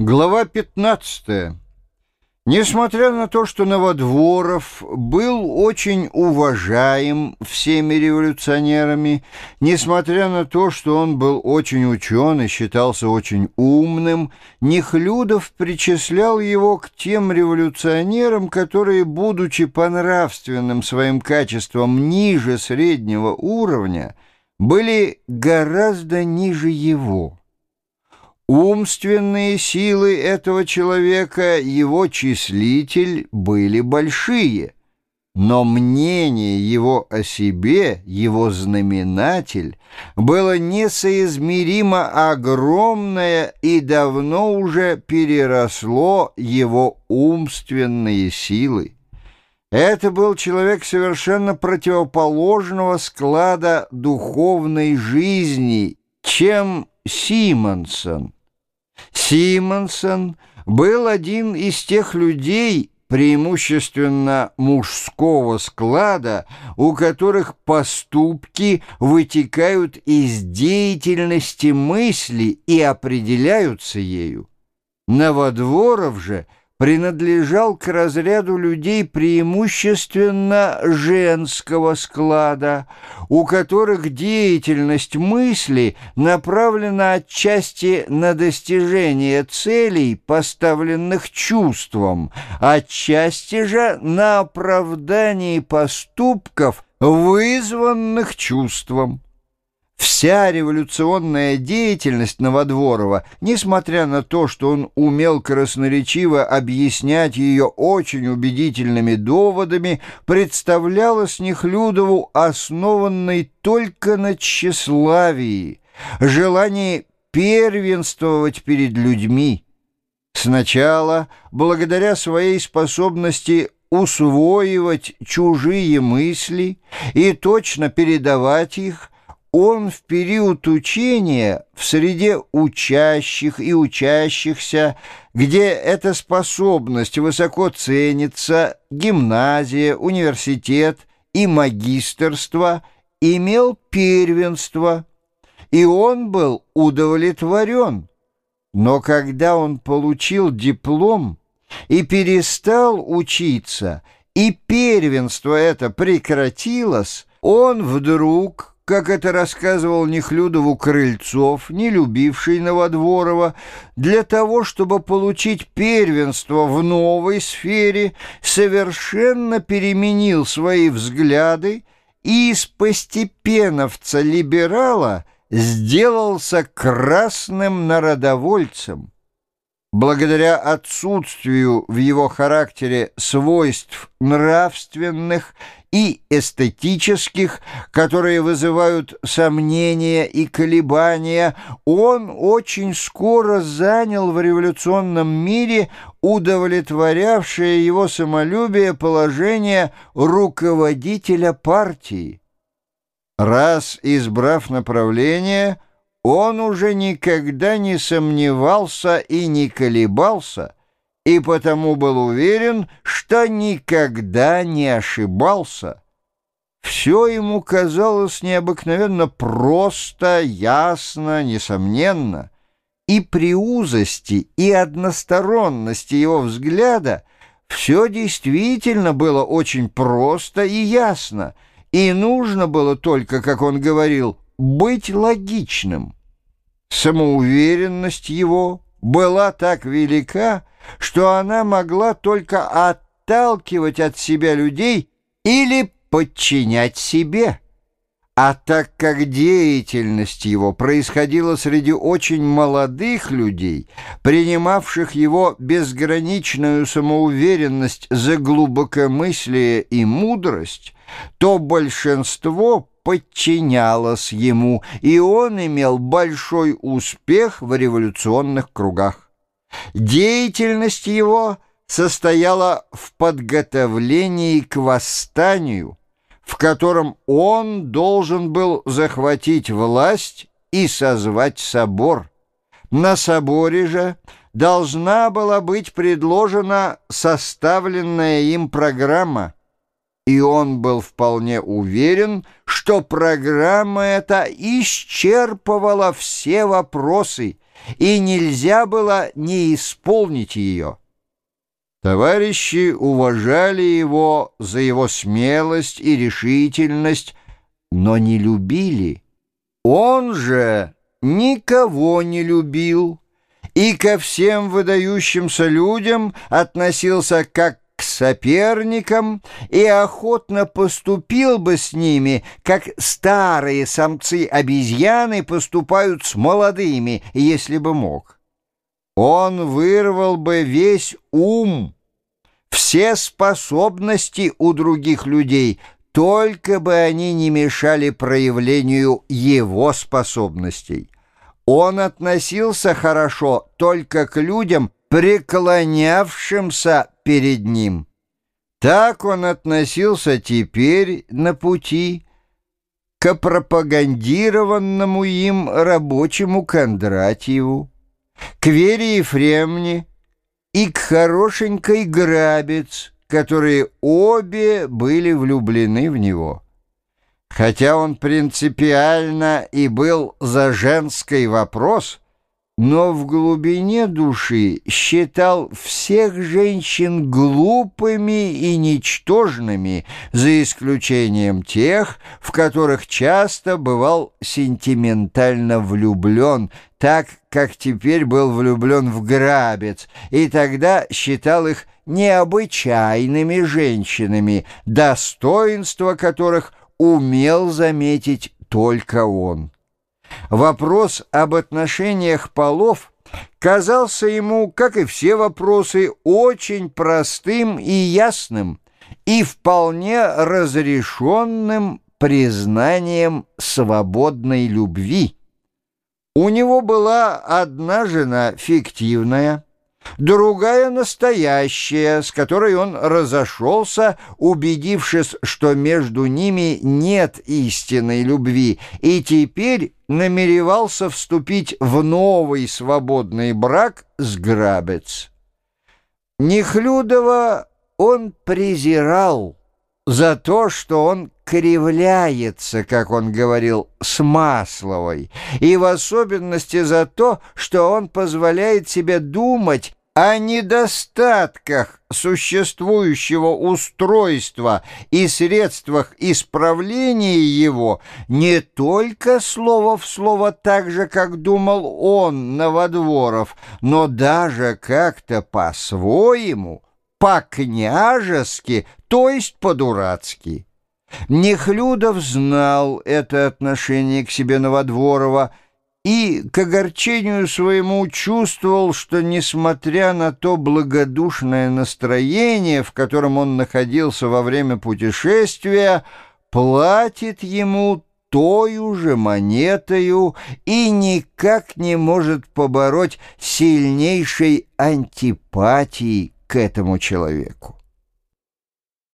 Глава 15. Несмотря на то, что Новодворов был очень уважаем всеми революционерами, несмотря на то, что он был очень учен и считался очень умным, Нехлюдов причислял его к тем революционерам, которые, будучи по нравственным своим качествам ниже среднего уровня, были гораздо ниже его. Умственные силы этого человека, его числитель, были большие, но мнение его о себе, его знаменатель, было несоизмеримо огромное и давно уже переросло его умственные силы. Это был человек совершенно противоположного склада духовной жизни, чем Симонсон. Симонсон был один из тех людей, преимущественно мужского склада, у которых поступки вытекают из деятельности мысли и определяются ею. Новодворов же – принадлежал к разряду людей преимущественно женского склада, у которых деятельность мысли направлена отчасти на достижение целей, поставленных чувством, отчасти же на оправдание поступков, вызванных чувством. Вся революционная деятельность Новодворова, несмотря на то, что он умел красноречиво объяснять ее очень убедительными доводами, представлялась Нехлюдову основанной только на тщеславии, желании первенствовать перед людьми. Сначала, благодаря своей способности усвоивать чужие мысли и точно передавать их, он в период учения в среде учащих и учащихся, где эта способность высоко ценится, гимназия, университет и магистерство, имел первенство, и он был удовлетворен. Но когда он получил диплом и перестал учиться, и первенство это прекратилось, он вдруг как это рассказывал Нехлюдову Крыльцов, не любивший Новодворова, для того, чтобы получить первенство в новой сфере, совершенно переменил свои взгляды и из постепеновца-либерала сделался красным народовольцем. Благодаря отсутствию в его характере свойств нравственных и эстетических, которые вызывают сомнения и колебания, он очень скоро занял в революционном мире удовлетворявшее его самолюбие положение руководителя партии. Раз избрав направление, он уже никогда не сомневался и не колебался, и потому был уверен, что никогда не ошибался. Все ему казалось необыкновенно просто, ясно, несомненно. И при узости, и односторонности его взгляда все действительно было очень просто и ясно, и нужно было только, как он говорил, быть логичным. Самоуверенность его была так велика, что она могла только отталкивать от себя людей или подчинять себе. А так как деятельность его происходила среди очень молодых людей, принимавших его безграничную самоуверенность за глубокомыслие и мудрость, то большинство подчинялось ему, и он имел большой успех в революционных кругах. Деятельность его состояла в подготовлении к восстанию, в котором он должен был захватить власть и созвать собор. На соборе же должна была быть предложена составленная им программа, и он был вполне уверен, что программа эта исчерпывала все вопросы – и нельзя было не исполнить ее. Товарищи уважали его за его смелость и решительность, но не любили. Он же никого не любил и ко всем выдающимся людям относился как к соперникам и охотно поступил бы с ними, как старые самцы-обезьяны поступают с молодыми, если бы мог. Он вырвал бы весь ум, все способности у других людей, только бы они не мешали проявлению его способностей. Он относился хорошо только к людям, преклонявшимся перед ним. Так он относился теперь на пути к пропагандированному им рабочему Кондратьеву, к Вере Ефремне и к хорошенькой Грабец, которые обе были влюблены в него. Хотя он принципиально и был за женский вопрос – но в глубине души считал всех женщин глупыми и ничтожными, за исключением тех, в которых часто бывал сентиментально влюблен, так, как теперь был влюблен в Грабец, и тогда считал их необычайными женщинами, достоинство которых умел заметить только он. Вопрос об отношениях полов казался ему, как и все вопросы, очень простым и ясным, и вполне разрешенным признанием свободной любви. У него была одна жена фиктивная – другая настоящая, с которой он разошелся, убедившись, что между ними нет истинной любви, и теперь намеревался вступить в новый свободный брак с Грабец. Нехлюдова он презирал за то, что он кривляется, как он говорил, с Масловой, и в особенности за то, что он позволяет себе думать о недостатках существующего устройства и средствах исправления его не только слово в слово так же, как думал он, Новодворов, но даже как-то по-своему, по-княжески, то есть по-дурацки. Нехлюдов знал это отношение к себе Новодворова – и к огорчению своему чувствовал, что, несмотря на то благодушное настроение, в котором он находился во время путешествия, платит ему той же монетою и никак не может побороть сильнейшей антипатии к этому человеку.